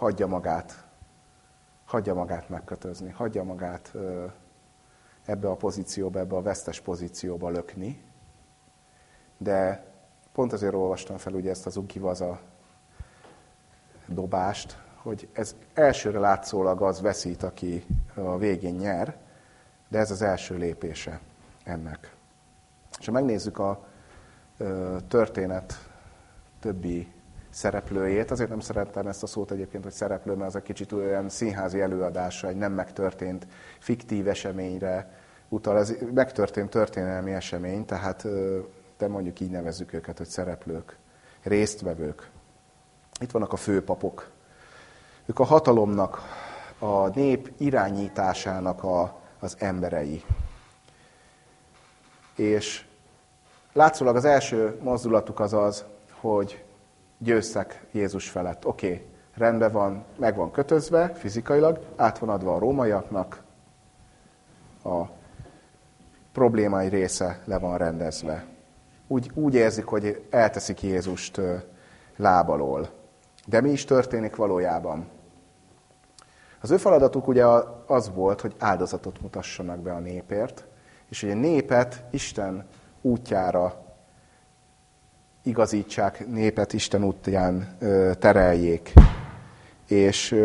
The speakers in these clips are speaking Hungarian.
hagyja magát, hagyja magát megkötözni, hagyja magát ebbe a pozícióba, ebbe a vesztes pozícióba lökni. De pont azért olvastam fel ugye ezt az ukivaza dobást, hogy ez elsőre látszólag az veszít, aki a végén nyer, de ez az első lépése ennek. És ha megnézzük a történet többi szereplőjét, azért nem szerettem ezt a szót egyébként, hogy szereplő, mert az egy kicsit olyan színházi előadása, egy nem megtörtént fiktív eseményre utal. Ez megtörtént történelmi esemény, tehát de mondjuk így nevezzük őket, hogy szereplők, résztvevők. Itt vannak a főpapok. Ők a hatalomnak, a nép irányításának a, az emberei. És látszólag az első mozdulatuk az az, hogy győztek Jézus felett. Oké, okay, rendben van, meg van kötözve fizikailag, át van adva a rómaiaknak, a problémai része le van rendezve. Úgy, úgy érzik, hogy elteszik Jézust lábalól. De mi is történik valójában? Az ő feladatuk ugye az volt, hogy áldozatot mutassanak be a népért, és hogy a népet Isten útjára igazítsák, népet Isten útján tereljék. És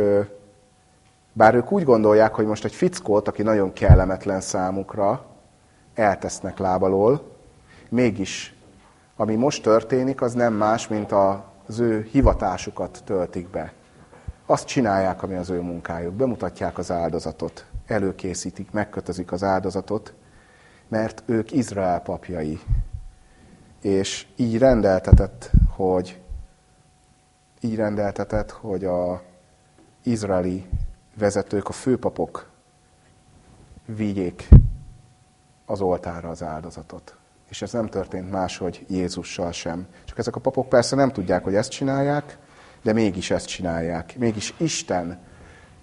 bár ők úgy gondolják, hogy most egy fickót, aki nagyon kellemetlen számukra, eltesznek lábalól, mégis ami most történik, az nem más, mint az ő hivatásukat töltik be. Azt csinálják, ami az ő munkájuk. Bemutatják az áldozatot, előkészítik, megkötözik az áldozatot, mert ők Izrael papjai. És így rendeltetett, hogy így rendeltetett, hogy a izraeli vezetők, a főpapok vigyék az oltára az áldozatot. És ez nem történt máshogy Jézussal sem. Csak ezek a papok persze nem tudják, hogy ezt csinálják, de mégis ezt csinálják. Mégis Isten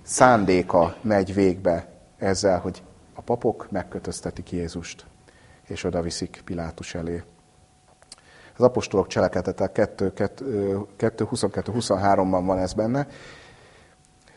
szándéka megy végbe ezzel, hogy a papok megkötöztetik Jézust, és oda viszik Pilátus elé. Az apostolok cselekedetek 2.22-23-ban van ez benne.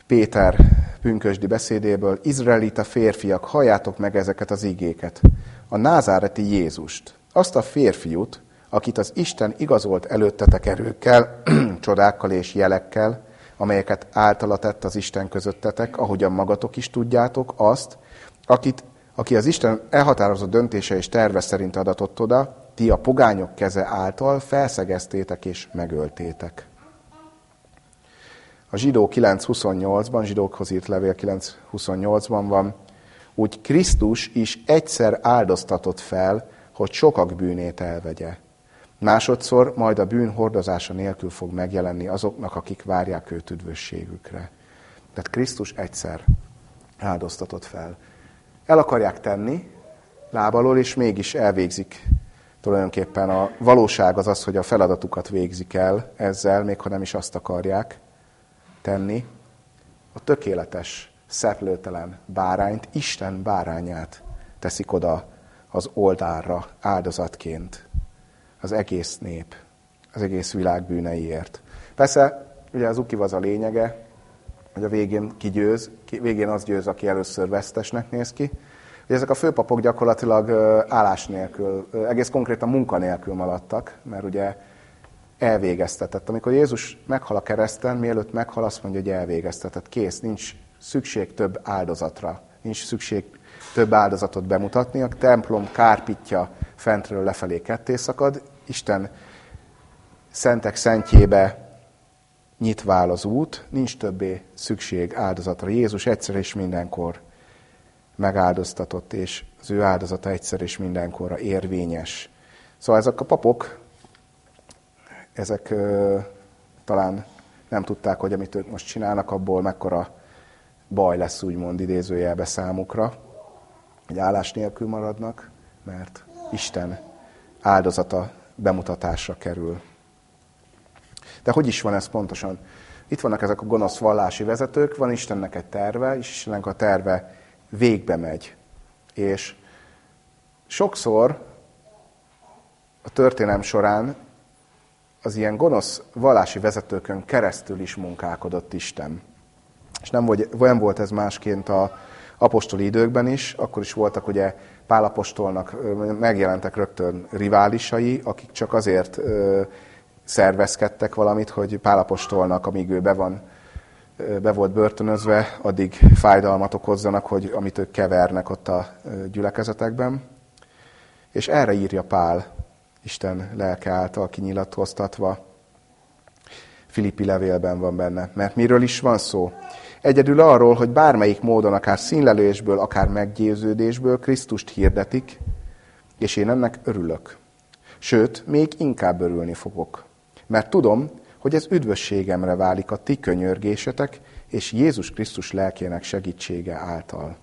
Péter pünkösdi beszédéből, Izraelita férfiak, halljátok meg ezeket az igéket. A názáreti Jézust, azt a férfiút, akit az Isten igazolt előttetek erőkkel, csodákkal és jelekkel, amelyeket általa tett az Isten közöttetek, ahogyan magatok is tudjátok, azt, akit, aki az Isten elhatározott döntése és terve szerint adatott oda, ti a pogányok keze által felszegeztétek és megöltétek. A zsidó 9.28-ban, zsidókhoz írt levél 9.28-ban van, úgy Krisztus is egyszer áldoztatott fel, hogy sokak bűnét elvegye. Másodszor majd a bűn hordozása nélkül fog megjelenni azoknak, akik várják őt üdvösségükre. Tehát Krisztus egyszer áldoztatott fel. El akarják tenni lábalól, és mégis elvégzik tulajdonképpen a valóság az az, hogy a feladatukat végzik el ezzel, még ha nem is azt akarják tenni. A tökéletes, szeplőtelen bárányt, Isten bárányát teszik oda az oldalra áldozatként az egész nép, az egész világ bűneiért. Persze, ugye az ukiv az a lényege, hogy a végén kigyőz, végén az győz, aki először vesztesnek néz ki. Ugye ezek a főpapok gyakorlatilag állás nélkül, egész konkrétan munka nélkül maradtak, mert ugye elvégeztetett. Amikor Jézus meghal a kereszten, mielőtt meghal, azt mondja, hogy elvégeztetett. Kész, nincs szükség több áldozatra, nincs szükség több áldozatot bemutatni. A templom kárpitja fentről lefelé ketté szakad, Isten szentek szentjébe nyitvál az út, nincs többé szükség áldozatra. Jézus egyszer és mindenkor megáldoztatott, és az ő áldozata egyszer és mindenkorra érvényes. Szóval ezek a papok, ezek ö, talán nem tudták, hogy amit ők most csinálnak, abból mekkora baj lesz, úgymond idézőjelbe számukra, hogy állás nélkül maradnak, mert Isten áldozata bemutatásra kerül. De hogy is van ez pontosan? Itt vannak ezek a gonosz vallási vezetők, van Istennek egy terve, és Istennek a terve végbe megy. És sokszor a történelem során az ilyen gonosz vallási vezetőkön keresztül is munkálkodott Isten. És nem, nem volt ez másként a apostoli időkben is, akkor is voltak ugye Pálapostolnak megjelentek rögtön riválisai, akik csak azért szervezkedtek valamit, hogy Pálapostolnak, amíg ő be, van, be volt börtönözve, addig fájdalmat okozzanak, hogy amit ők kevernek ott a gyülekezetekben. És erre írja Pál, Isten lelke által kinyilatkoztatva. Filippi levélben van benne. Mert miről is van szó? Egyedül arról, hogy bármelyik módon, akár színlelésből, akár meggyőződésből Krisztust hirdetik, és én ennek örülök. Sőt, még inkább örülni fogok. Mert tudom, hogy ez üdvösségemre válik a ti könyörgésetek és Jézus Krisztus lelkének segítsége által.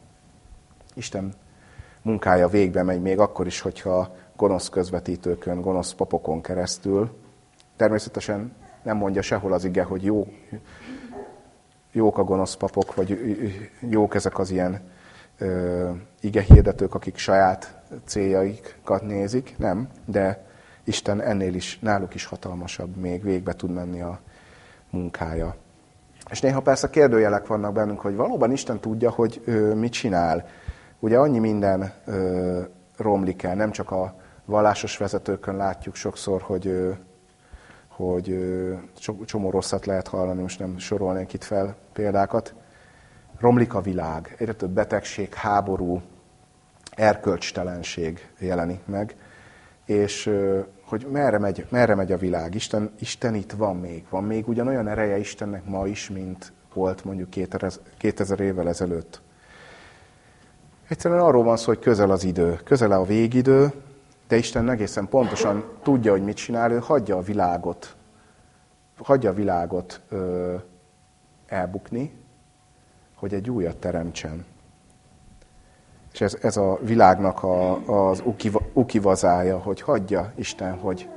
Isten munkája végbe megy még akkor is, hogyha gonosz közvetítőkön, gonosz papokon keresztül. Természetesen nem mondja sehol az ige, hogy jó, jók a gonosz papok, vagy jók ezek az ilyen ö, hirdetők, akik saját céljaikat nézik, nem, de Isten ennél is, náluk is hatalmasabb, még végbe tud menni a munkája. És néha persze kérdőjelek vannak bennünk, hogy valóban Isten tudja, hogy ö, mit csinál. Ugye annyi minden ö, romlik el, nem csak a vallásos vezetőkön látjuk sokszor, hogy ö, hogy csomó rosszat lehet hallani, most nem sorolnék itt fel példákat. Romlik a világ, egyre több betegség, háború, erkölcstelenség jelenik meg, és hogy merre megy, merre megy a világ. Isten, Isten itt van még. Van még ugyanolyan ereje Istennek ma is, mint volt mondjuk 2000 évvel ezelőtt. Egyszerűen arról van szó, hogy közel az idő, közel a végidő, de Isten egészen pontosan tudja, hogy mit csinál, ő hagyja a világot, hagyja a világot ö, elbukni, hogy egy újat teremtsen. És ez, ez a világnak a, az ukiva, ukivazája, hogy hagyja Isten, hogy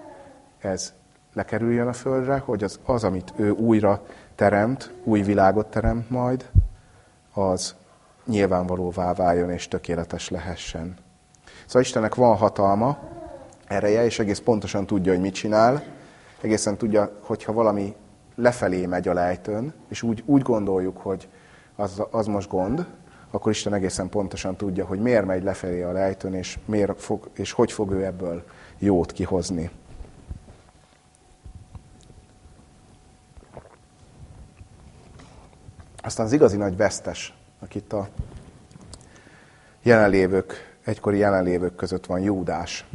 ez lekerüljön a földre, hogy az, az, amit ő újra teremt, új világot teremt majd, az nyilvánvalóvá váljon és tökéletes lehessen. Szóval Istennek van hatalma, ereje, és egész pontosan tudja, hogy mit csinál. Egészen tudja, hogyha valami lefelé megy a lejtőn, és úgy, úgy gondoljuk, hogy az, az most gond, akkor Isten egészen pontosan tudja, hogy miért megy lefelé a lejtőn, és, miért fog, és hogy fog ő ebből jót kihozni. Aztán az igazi nagy vesztes, akit a jelenlévők egykori jelenlévők között van Júdás.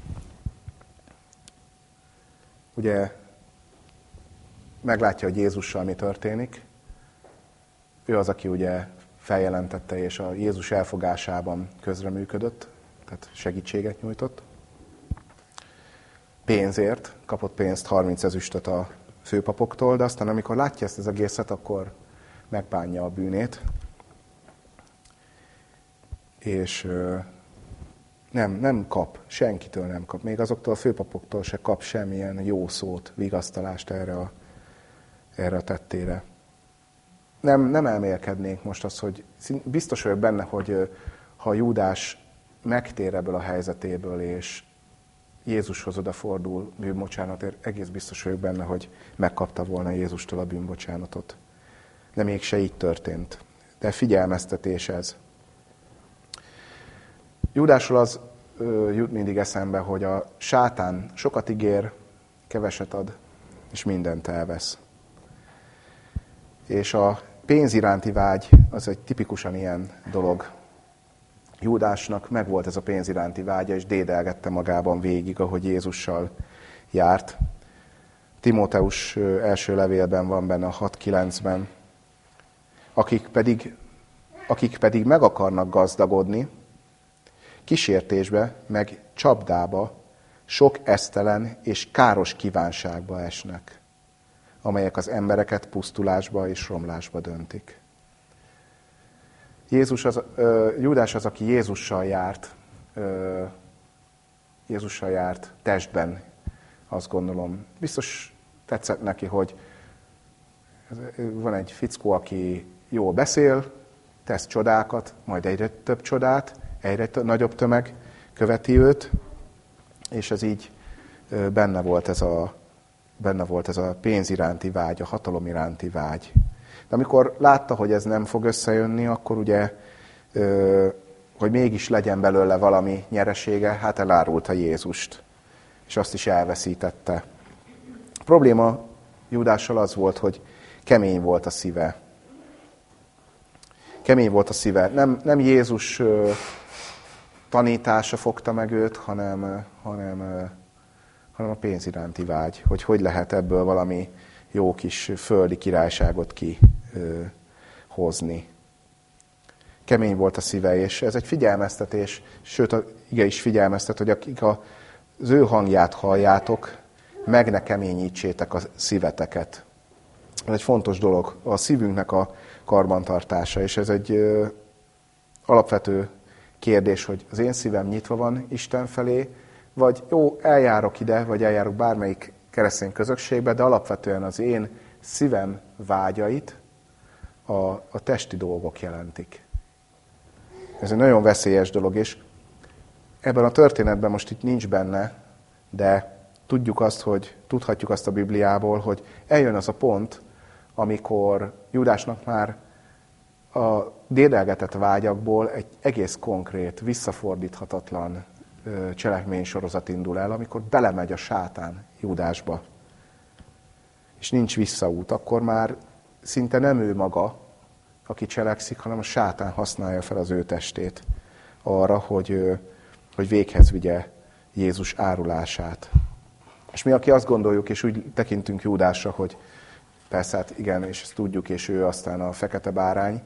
Ugye meglátja, hogy Jézussal mi történik. Ő az, aki ugye feljelentette, és a Jézus elfogásában közreműködött, tehát segítséget nyújtott. Pénzért, kapott pénzt, 30 ezüstöt a főpapoktól, de aztán amikor látja ezt az egészet, akkor megbánja a bűnét, és nem, nem kap, senkitől nem kap. Még azoktól a főpapoktól se kap semmilyen jó szót, vigasztalást erre a, erre a tettére. Nem, nem elmélkednénk most az, hogy biztos vagyok benne, hogy ha Júdás megtér ebből a helyzetéből, és Jézushoz odafordul bűnbocsánatért, egész biztos vagyok benne, hogy megkapta volna Jézustól a bűnbocsánatot. De mégse így történt. De figyelmeztetés ez. Júdásról az ö, jut mindig eszembe, hogy a sátán sokat ígér, keveset ad, és mindent elvesz. És a pénz iránti vágy az egy tipikusan ilyen dolog. Júdásnak megvolt ez a pénz iránti vágya, és dédelgette magában végig, ahogy Jézussal járt. Timóteus első levélben van benne a 6-9-ben. Akik pedig, akik pedig meg akarnak gazdagodni, kísértésbe, meg csapdába, sok esztelen és káros kívánságba esnek, amelyek az embereket pusztulásba és romlásba döntik. Jézus az, ö, Júdás az, aki Jézussal járt, ö, Jézussal járt testben, azt gondolom. Biztos tetszett neki, hogy van egy fickó, aki jól beszél, tesz csodákat, majd egyre több csodát, egyre nagyobb tömeg követi őt, és ez így benne volt ez a benne volt ez a pénz iránti vágy, a hatalom iránti vágy. De amikor látta, hogy ez nem fog összejönni, akkor ugye, hogy mégis legyen belőle valami nyeresége, hát elárulta Jézust, és azt is elveszítette. A probléma Judással az volt, hogy kemény volt a szíve. Kemény volt a szíve. Nem, nem Jézus tanítása fogta meg őt, hanem, hanem, hanem a pénz iránti vágy, hogy hogy lehet ebből valami jó kis földi királyságot kihozni. Kemény volt a szíve, és ez egy figyelmeztetés, sőt, ige is figyelmeztet, hogy akik az ő hangját halljátok, meg ne keményítsétek a szíveteket. Ez egy fontos dolog, a szívünknek a karbantartása, és ez egy ö, alapvető kérdés, hogy az én szívem nyitva van Isten felé, vagy jó, eljárok ide, vagy eljárok bármelyik keresztény közösségbe, de alapvetően az én szívem vágyait a, a testi dolgok jelentik. Ez egy nagyon veszélyes dolog, és ebben a történetben most itt nincs benne, de tudjuk azt, hogy tudhatjuk azt a Bibliából, hogy eljön az a pont, amikor Judásnak már a dédelgetett vágyakból egy egész konkrét, visszafordíthatatlan cselekménysorozat indul el, amikor belemegy a sátán Judásba. És nincs visszaút, akkor már szinte nem ő maga, aki cselekszik, hanem a sátán használja fel az ő testét arra, hogy, hogy véghez vigye Jézus árulását. És mi, aki azt gondoljuk, és úgy tekintünk Júdásra, hogy persze, hát igen, és ezt tudjuk, és ő aztán a fekete bárány,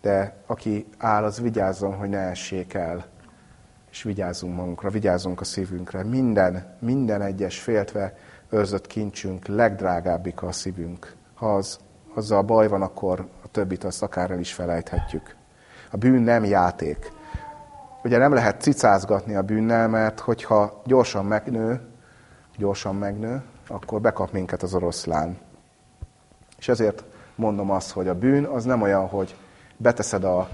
de aki áll, az vigyázzon, hogy ne essék el, és vigyázzunk magunkra, vigyázzunk a szívünkre. Minden, minden egyes féltve őrzött kincsünk legdrágábbik a szívünk. Ha az, azzal baj van, akkor a többit azt akár el is felejthetjük. A bűn nem játék. Ugye nem lehet cicázgatni a bűnnel, mert hogyha gyorsan megnő, gyorsan megnő, akkor bekap minket az oroszlán. És ezért mondom azt, hogy a bűn az nem olyan, hogy beteszed a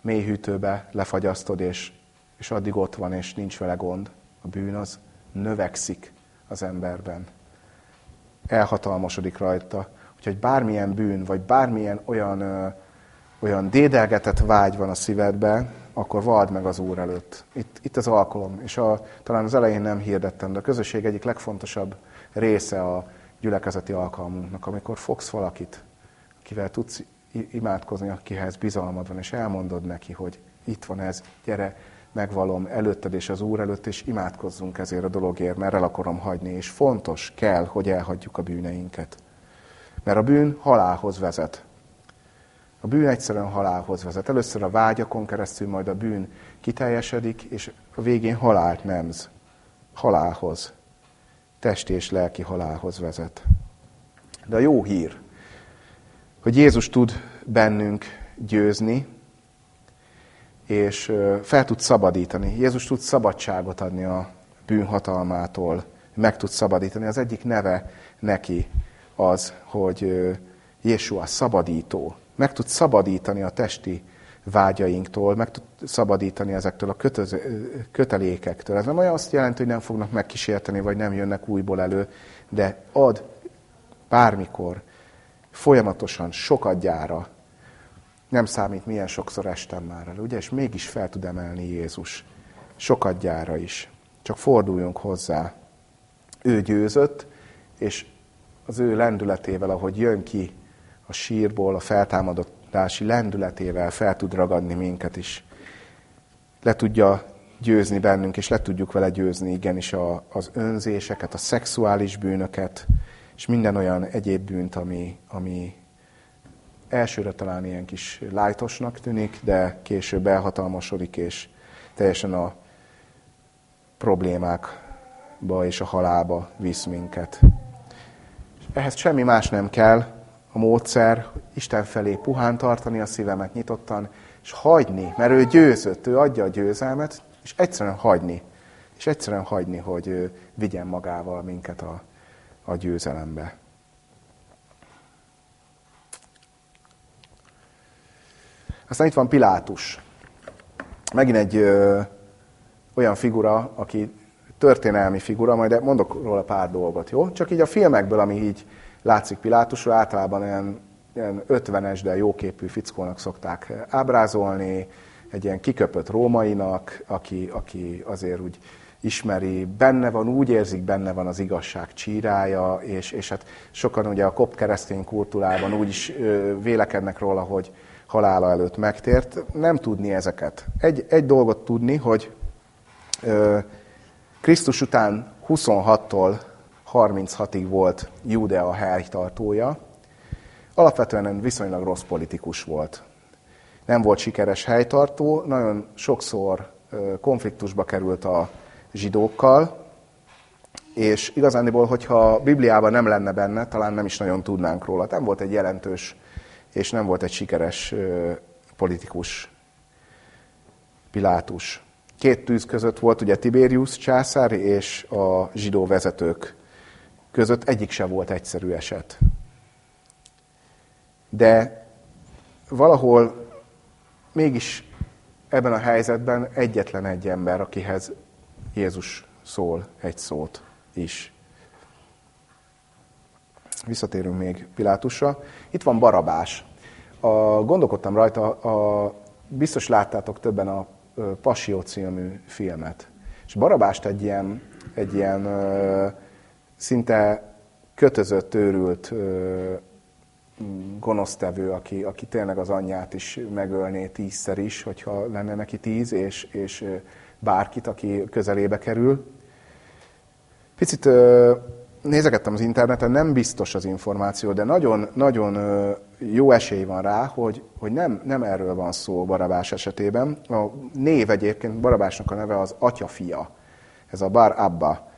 mélyhűtőbe, lefagyasztod, és, és addig ott van, és nincs vele gond. A bűn az növekszik az emberben. Elhatalmasodik rajta. Úgyhogy bármilyen bűn, vagy bármilyen olyan, ö, olyan dédelgetett vágy van a szívedben, akkor vald meg az Úr előtt. Itt, itt az alkalom, és a, talán az elején nem hirdettem, de a közösség egyik legfontosabb része a gyülekezeti alkalmunknak, amikor fogsz valakit, akivel tudsz imádkozni, akihez bizalmad van, és elmondod neki, hogy itt van ez, gyere, megvalom előtted és az Úr előtt, és imádkozzunk ezért a dologért, mert el akarom hagyni, és fontos, kell, hogy elhagyjuk a bűneinket. Mert a bűn halálhoz vezet. A bűn egyszerűen halálhoz vezet. Először a vágyakon keresztül, majd a bűn kiteljesedik, és a végén halált nemz. Halálhoz. Testi és lelki halálhoz vezet. De a jó hír, hogy Jézus tud bennünk győzni, és fel tud szabadítani. Jézus tud szabadságot adni a bűnhatalmától, meg tud szabadítani. Az egyik neve neki az, hogy Jésua szabadító. Meg tud szabadítani a testi vágyainktól, meg tud szabadítani ezektől a kötöző, kötelékektől. Ez nem olyan azt jelenti, hogy nem fognak megkísérteni, vagy nem jönnek újból elő, de ad bármikor folyamatosan, sokadjára, nem számít, milyen sokszor estem már el, ugye? És mégis fel tud emelni Jézus. Sokadjára is. Csak forduljunk hozzá. Ő győzött, és az ő lendületével, ahogy jön ki a sírból, a feltámadási lendületével fel tud ragadni minket is. Le tudja győzni bennünk, és le tudjuk vele győzni igenis a, az önzéseket, a szexuális bűnöket, és minden olyan egyéb bűnt, ami, ami elsőre talán ilyen kis lájtosnak tűnik, de később elhatalmasodik, és teljesen a problémákba és a halálba visz minket. Ehhez semmi más nem kell, a módszer, Isten felé puhán tartani a szívemet nyitottan, és hagyni, mert ő győzött, ő adja a győzelmet, és egyszerűen hagyni, és egyszerűen hagyni, hogy vigyen magával minket a, a győzelembe. Aztán itt van Pilátus. Megint egy ö, olyan figura, aki történelmi figura, majd mondok róla pár dolgot, jó? Csak így a filmekből, ami így látszik Pilátusról, általában olyan, olyan 50-es, de jóképű fickónak szokták ábrázolni, egy ilyen kiköpött rómainak, aki, aki azért úgy ismeri, benne van, úgy érzik, benne van az igazság csírája, és, és hát sokan ugye a kopt keresztény kultúrában úgy is vélekednek róla, hogy halála előtt megtért. Nem tudni ezeket. Egy, egy dolgot tudni, hogy ö, Krisztus után 26-tól 36-ig volt Judea helytartója. Alapvetően viszonylag rossz politikus volt. Nem volt sikeres helytartó, nagyon sokszor konfliktusba került a zsidókkal, és igazániból, hogyha a Bibliában nem lenne benne, talán nem is nagyon tudnánk róla. Nem volt egy jelentős, és nem volt egy sikeres politikus Pilátus. Két tűz között volt ugye Tiberius császár és a zsidó vezetők között egyik se volt egyszerű eset. De valahol mégis ebben a helyzetben egyetlen egy ember, akihez Jézus szól egy szót is. Visszatérünk még Pilátusra. Itt van Barabás. A, gondolkodtam rajta, a, biztos láttátok többen a Passió című filmet. És Barabást egy ilyen, egy ilyen ö, szinte kötözött, őrült ö, gonosztevő, aki, aki tényleg az anyját is megölné tízszer is, hogyha lenne neki tíz, és, és bárkit, aki közelébe kerül. Picit nézegettem az interneten, nem biztos az információ, de nagyon, nagyon jó esély van rá, hogy, hogy nem, nem erről van szó Barabás esetében. A név egyébként, Barabásnak a neve az atyafia. Ez a Bar Abba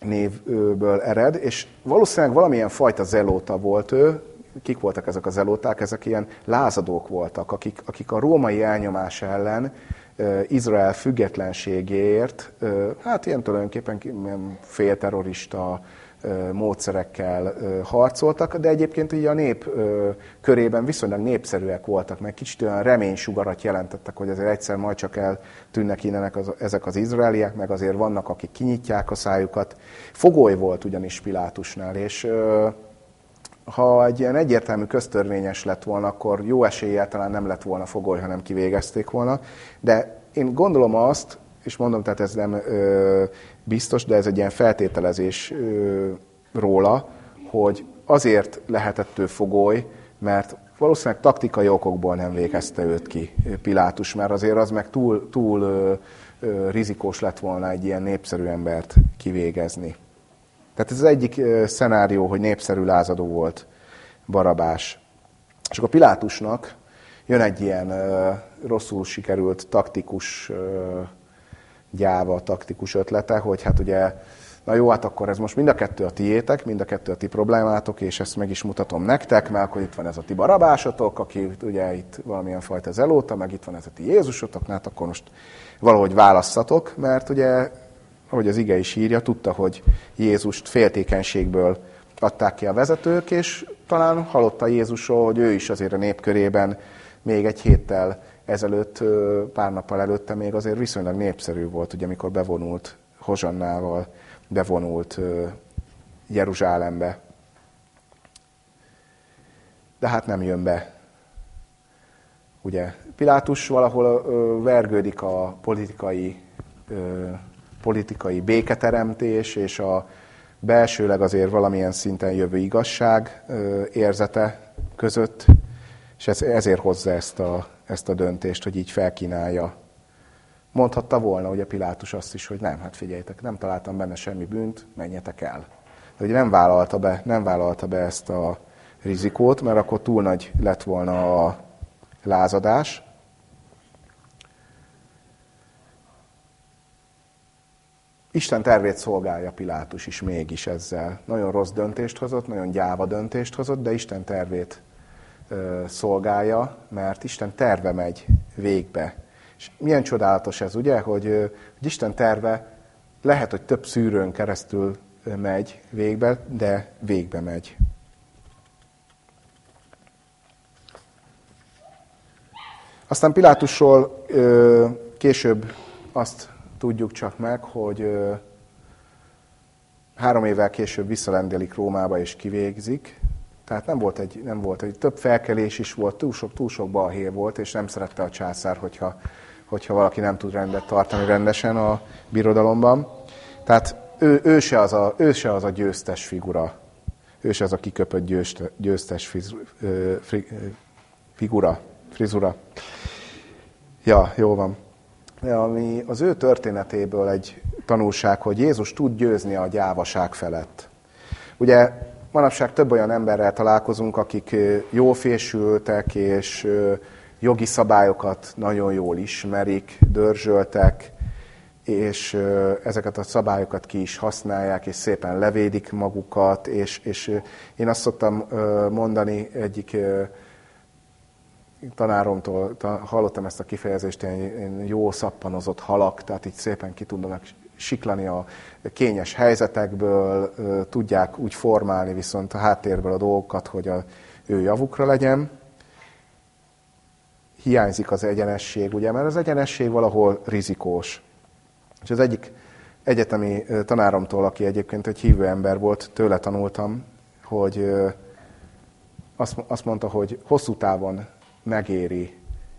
névből ered, és valószínűleg valamilyen fajta zelóta volt ő, kik voltak ezek a zelóták? Ezek ilyen lázadók voltak, akik, akik a római elnyomás ellen Izrael függetlenségéért, hát ilyen tulajdonképpen félterrorista módszerekkel harcoltak, de egyébként így a nép körében viszonylag népszerűek voltak, meg kicsit olyan reménysugarat jelentettek, hogy azért egyszer majd csak eltűnnek innen ezek az izraeliek, meg azért vannak, akik kinyitják a szájukat. Fogoly volt ugyanis Pilátusnál, és ha egy ilyen egyértelmű köztörvényes lett volna, akkor jó eséllyel talán nem lett volna fogoly, hanem kivégezték volna. De én gondolom azt, és mondom, tehát ez nem ö, biztos, de ez egy ilyen feltételezés ö, róla, hogy azért lehetett ő fogoly, mert valószínűleg taktikai okokból nem végezte őt ki Pilátus, mert azért az meg túl, túl ö, ö, rizikós lett volna egy ilyen népszerű embert kivégezni. Tehát ez az egyik szenárió, hogy népszerű lázadó volt Barabás. És akkor Pilátusnak jön egy ilyen rosszul sikerült taktikus gyáva, taktikus ötlete, hogy hát ugye, na jó, hát akkor ez most mind a kettő a tiétek, mind a kettő a ti problémátok, és ezt meg is mutatom nektek, mert akkor itt van ez a ti barabásotok, aki ugye itt valamilyen fajta zelóta, meg itt van ez a ti Jézusotok, hát akkor most valahogy válasszatok, mert ugye ahogy az ige is írja, tudta, hogy Jézust féltékenységből adták ki a vezetők, és talán hallotta Jézusról, hogy ő is azért a népkörében még egy héttel ezelőtt, pár nappal előtte még azért viszonylag népszerű volt, ugye, amikor bevonult Hozsannával, bevonult Jeruzsálembe. De hát nem jön be. Ugye Pilátus valahol vergődik a politikai politikai béketeremtés és a belsőleg azért valamilyen szinten jövő igazság érzete között, és ezért hozza ezt a, ezt a döntést, hogy így felkínálja. Mondhatta volna ugye Pilátus azt is, hogy nem, hát figyeljetek, nem találtam benne semmi bűnt, menjetek el. De ugye nem vállalta be, nem vállalta be ezt a rizikót, mert akkor túl nagy lett volna a lázadás, Isten tervét szolgálja Pilátus is mégis ezzel. Nagyon rossz döntést hozott, nagyon gyáva döntést hozott, de Isten tervét ö, szolgálja, mert Isten terve megy végbe. És milyen csodálatos ez, ugye, hogy, hogy Isten terve lehet, hogy több szűrőn keresztül megy végbe, de végbe megy. Aztán Pilátusról ö, később azt tudjuk csak meg, hogy három évvel később visszalendelik Rómába és kivégzik. Tehát nem volt egy, nem volt egy több felkelés is volt, túl sok, túl sok balhé volt, és nem szerette a császár, hogyha, hogyha valaki nem tud rendet tartani rendesen a birodalomban. Tehát ő, ő, se az a, ő se az a győztes figura, ő se az a kiköpött győztes fiz, figura, frizura. Ja, jó van. Ami az ő történetéből egy tanulság, hogy Jézus tud győzni a gyávaság felett. Ugye manapság több olyan emberrel találkozunk, akik jól fésültek, és jogi szabályokat nagyon jól ismerik, dörzsöltek, és ezeket a szabályokat ki is használják, és szépen levédik magukat, és, és én azt szoktam mondani egyik tanáromtól, hallottam ezt a kifejezést, én jó szappanozott halak, tehát így szépen ki tudnak siklani a kényes helyzetekből, tudják úgy formálni viszont a háttérből a dolgokat, hogy a ő javukra legyen. Hiányzik az egyenesség, ugye, mert az egyenesség valahol rizikós. És az egyik egyetemi tanáromtól, aki egyébként egy hívő ember volt, tőle tanultam, hogy azt mondta, hogy hosszú távon megéri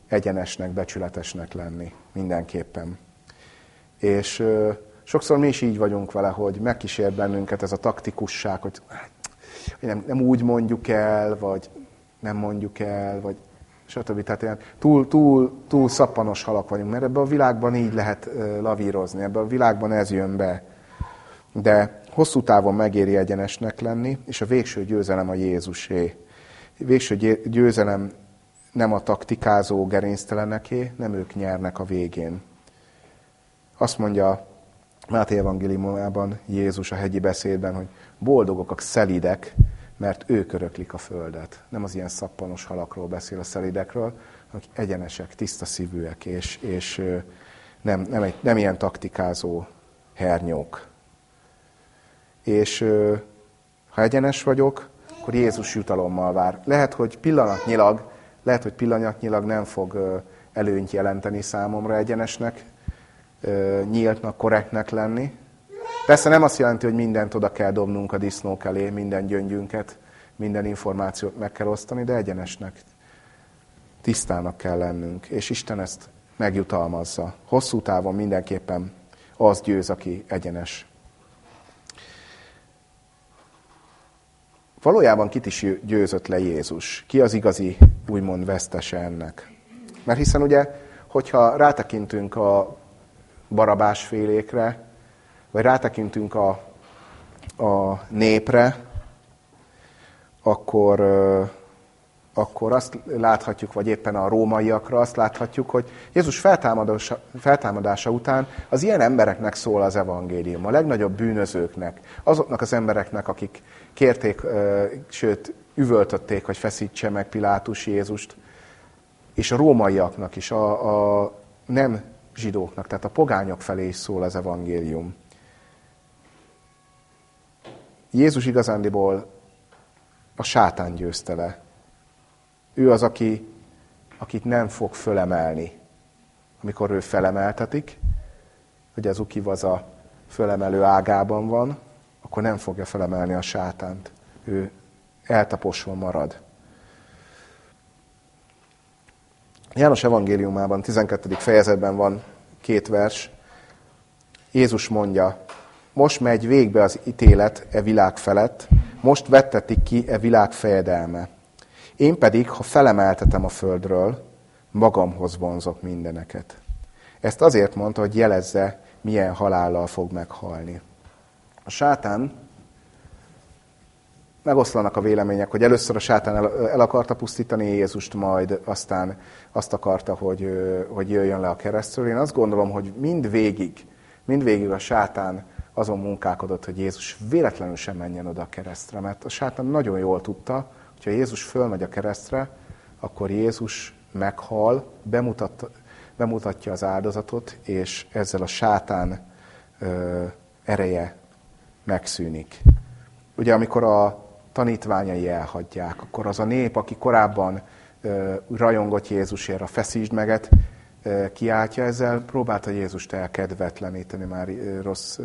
egyenesnek, becsületesnek lenni mindenképpen. És sokszor mi is így vagyunk vele, hogy megkísér bennünket ez a taktikusság, hogy nem, nem úgy mondjuk el, vagy nem mondjuk el, vagy stb. Tehát ilyen túl, túl, túl szappanos halak vagyunk, mert ebben a világban így lehet lavírozni, ebben a világban ez jön be. De hosszú távon megéri egyenesnek lenni, és a végső győzelem a Jézusé. A végső győzelem nem a taktikázó gerincteleneké, nem ők nyernek a végén. Azt mondja Máté evangéliumában Jézus a hegyi beszédben, hogy boldogok a szelidek, mert ők öröklik a földet. Nem az ilyen szappanos halakról beszél a szelidekről, akik egyenesek, tiszta szívűek, és, és nem, nem, egy, nem ilyen taktikázó hernyók. És ha egyenes vagyok, akkor Jézus jutalommal vár. Lehet, hogy pillanatnyilag, lehet, hogy pillanatnyilag nem fog előnyt jelenteni számomra egyenesnek, nyíltnak, korrektnek lenni, Persze nem azt jelenti, hogy mindent oda kell dobnunk a disznók elé, minden gyöngyünket, minden információt meg kell osztani, de egyenesnek, tisztának kell lennünk. És Isten ezt megjutalmazza. Hosszú távon mindenképpen az győz, aki egyenes. Valójában kit is győzött le Jézus? Ki az igazi, úgymond vesztese ennek? Mert hiszen ugye, hogyha rátekintünk a barabás félékre, vagy rátekintünk a, a népre, akkor, akkor azt láthatjuk, vagy éppen a rómaiakra azt láthatjuk, hogy Jézus feltámadása, feltámadása után az ilyen embereknek szól az evangélium, a legnagyobb bűnözőknek, azoknak az embereknek, akik kérték, sőt, üvöltötték, hogy feszítse meg Pilátus Jézust, és a rómaiaknak is, a, a nem zsidóknak, tehát a pogányok felé is szól az evangélium. Jézus igazándiból a sátán győzte le. Ő az, aki, akit nem fog fölemelni. Amikor ő felemeltetik, hogy az ukiv a fölemelő ágában van, akkor nem fogja felemelni a sátánt. Ő eltaposva marad. János evangéliumában, 12. fejezetben van két vers. Jézus mondja, most megy végbe az ítélet e világ felett, most vettetik ki e világ fejedelme. Én pedig, ha felemeltetem a földről, magamhoz vonzok mindeneket. Ezt azért mondta, hogy jelezze, milyen halállal fog meghalni. A sátán, megoszlanak a vélemények, hogy először a sátán el, el akarta pusztítani Jézust, majd aztán azt akarta, hogy, hogy jöjjön le a keresztről. Én azt gondolom, hogy mind végig, mind végig a sátán azon munkálkodott, hogy Jézus véletlenül sem menjen oda a keresztre, mert a sátán nagyon jól tudta, hogyha Jézus fölmegy a keresztre, akkor Jézus meghal, bemutat, bemutatja az áldozatot, és ezzel a sátán ö, ereje megszűnik. Ugye amikor a tanítványai elhagyják, akkor az a nép, aki korábban ö, rajongott Jézusért, a feszítsd meget, kiáltja ezzel, próbálta Jézust elkedvetleníteni, már rossz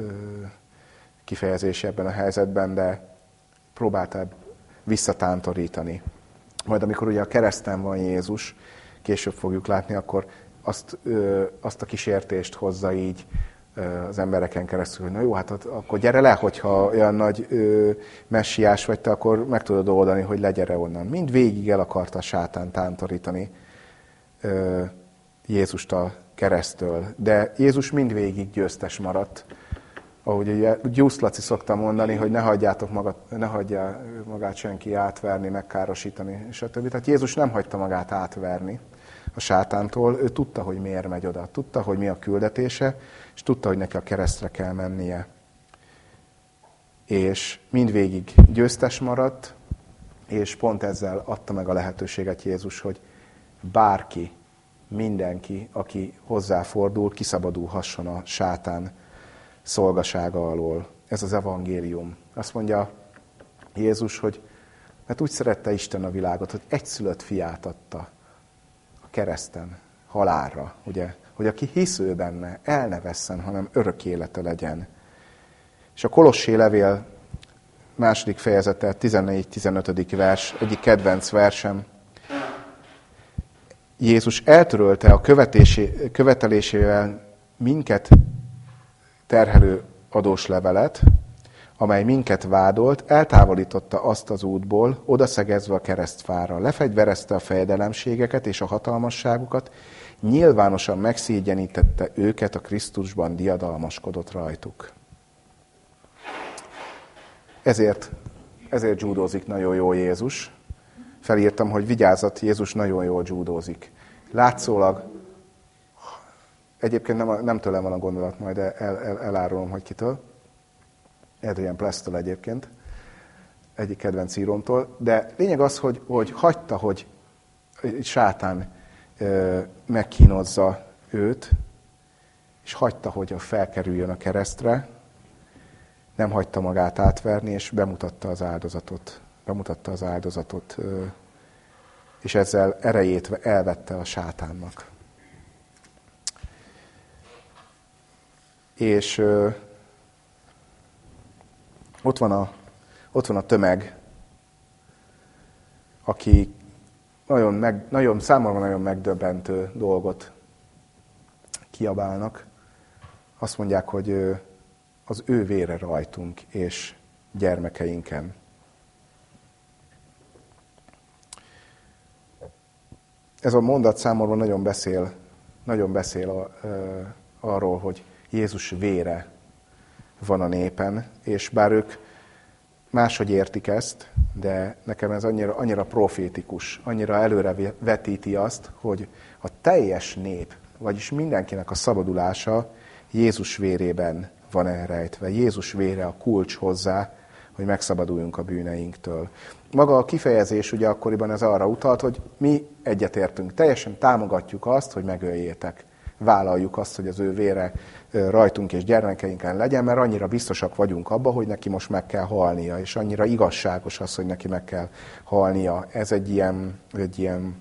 kifejezés ebben a helyzetben, de próbálta visszatántorítani. Majd amikor ugye a kereszten van Jézus, később fogjuk látni, akkor azt, azt a kísértést hozza így az embereken keresztül, hogy na jó, hát akkor gyere le, hogyha olyan nagy messiás vagy te, akkor meg tudod oldani, hogy legyere onnan. Mind végig el akarta sátán tántorítani Jézust a keresztől, de Jézus mindvégig győztes maradt. Ahogy ugye Gyusz Laci szokta mondani, hogy ne hagyjátok magat, ne hagyja magát senki átverni, megkárosítani, többi. Tehát Jézus nem hagyta magát átverni a sátántól, ő tudta, hogy miért megy oda, tudta, hogy mi a küldetése, és tudta, hogy neki a keresztre kell mennie. És mindvégig győztes maradt, és pont ezzel adta meg a lehetőséget Jézus, hogy bárki, mindenki, aki hozzáfordul, kiszabadulhasson a sátán szolgasága alól. Ez az evangélium. Azt mondja Jézus, hogy mert úgy szerette Isten a világot, hogy egyszülött fiát adta a kereszten, halálra, ugye? Hogy aki hisz ő benne, el ne vesszen, hanem örök élete legyen. És a Kolossé levél második fejezete, 14-15. vers, egyik kedvenc versem, Jézus eltörölte a követelésével minket terhelő adós levelet, amely minket vádolt, eltávolította azt az útból, odaszegezve a keresztfára, lefegyverezte a fejedelemségeket és a hatalmasságokat, nyilvánosan megszégyenítette őket, a Krisztusban diadalmaskodott rajtuk. Ezért, ezért dzsúdózik nagyon jó Jézus. Felírtam, hogy vigyázat, Jézus nagyon jól dzsúdózik. Látszólag Egyébként nem, nem tőlem van a gondolat, majd el, el, elárulom, hogy kitől. Adrian Plesztől egyébként, egyik kedvenc írómtól. De lényeg az, hogy, hogy hagyta, hogy sátán megkínozza őt, és hagyta, hogy felkerüljön a keresztre, nem hagyta magát átverni, és bemutatta az áldozatot. Bemutatta az áldozatot, és ezzel erejét elvette a sátánnak. És ö, ott, van a, ott van a tömeg, aki nagyon, meg, nagyon számomra nagyon megdöbbentő dolgot kiabálnak. Azt mondják, hogy az ő vére rajtunk és gyermekeinken. Ez a mondat számomra nagyon beszél, nagyon beszél a, arról, hogy Jézus vére van a népen, és bár ők máshogy értik ezt, de nekem ez annyira, annyira profétikus, annyira előre vetíti azt, hogy a teljes nép, vagyis mindenkinek a szabadulása Jézus vérében van elrejtve. Jézus vére a kulcs hozzá, hogy megszabaduljunk a bűneinktől. Maga a kifejezés ugye akkoriban ez arra utalt, hogy mi egyetértünk, teljesen támogatjuk azt, hogy megöljétek vállaljuk azt, hogy az ő vére rajtunk és gyermekeinken legyen, mert annyira biztosak vagyunk abba, hogy neki most meg kell halnia, és annyira igazságos az, hogy neki meg kell halnia. Ez egy ilyen, egy ilyen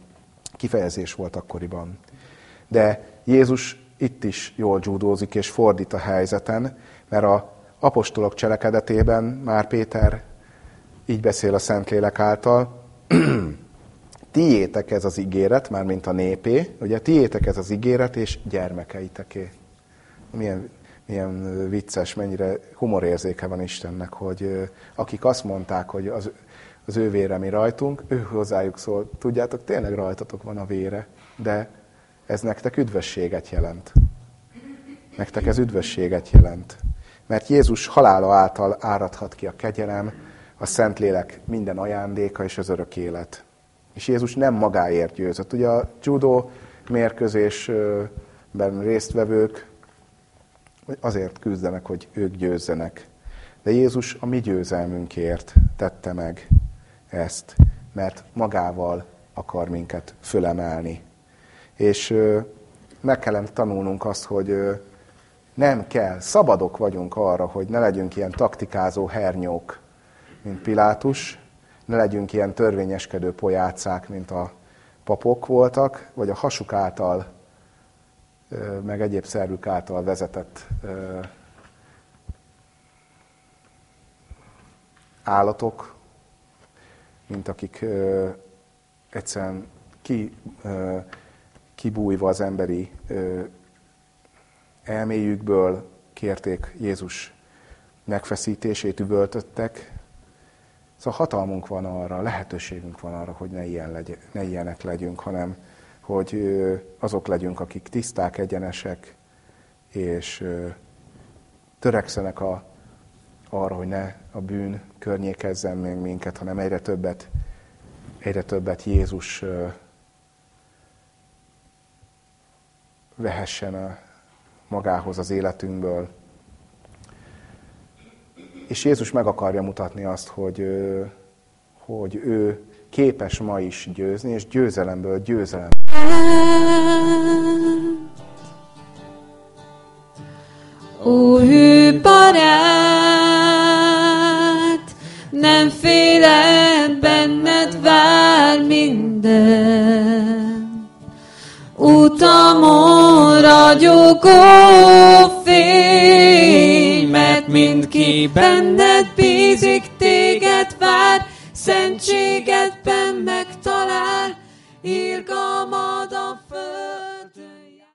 kifejezés volt akkoriban. De Jézus itt is jól dzsúdózik és fordít a helyzeten, mert a apostolok cselekedetében már Péter így beszél a Szentlélek által, tiétek ez az ígéret, már mint a népé, ugye tiétek ez az ígéret, és gyermekeiteké. Milyen, milyen vicces, mennyire humorérzéke van Istennek, hogy akik azt mondták, hogy az, az ő vére mi rajtunk, ő hozzájuk szól, tudjátok, tényleg rajtatok van a vére, de ez nektek üdvösséget jelent. Nektek ez üdvösséget jelent. Mert Jézus halála által áradhat ki a kegyelem, a Szentlélek minden ajándéka és az örök élet. És Jézus nem magáért győzött. Ugye a judo mérkőzésben résztvevők azért küzdenek, hogy ők győzzenek. De Jézus a mi győzelmünkért tette meg ezt, mert magával akar minket fölemelni. És meg kellene tanulnunk azt, hogy nem kell, szabadok vagyunk arra, hogy ne legyünk ilyen taktikázó hernyók, mint Pilátus, ne legyünk ilyen törvényeskedő pojácák, mint a papok voltak, vagy a hasuk által meg egyéb szervük által vezetett állatok, mint akik egyszerűen ki, kibújva az emberi elméjükből kérték Jézus megfeszítését, üvöltöttek. Szóval hatalmunk van arra, lehetőségünk van arra, hogy ne, ilyen legy, ne ilyenek legyünk, hanem hogy azok legyünk, akik tiszták, egyenesek, és törekszenek a, arra, hogy ne a bűn környékezzen még minket, hanem egyre többet, egyre többet Jézus vehessen a magához az életünkből. És Jézus meg akarja mutatni azt, hogy, hogy ő képes ma is győzni, és győzelemből győzelem. Ó, hű barát, nem féled, benned vár minden. Utamon ragyogó fény, mint benned bízik, téged vár, szentségedben megtalál, irgalmad a föld.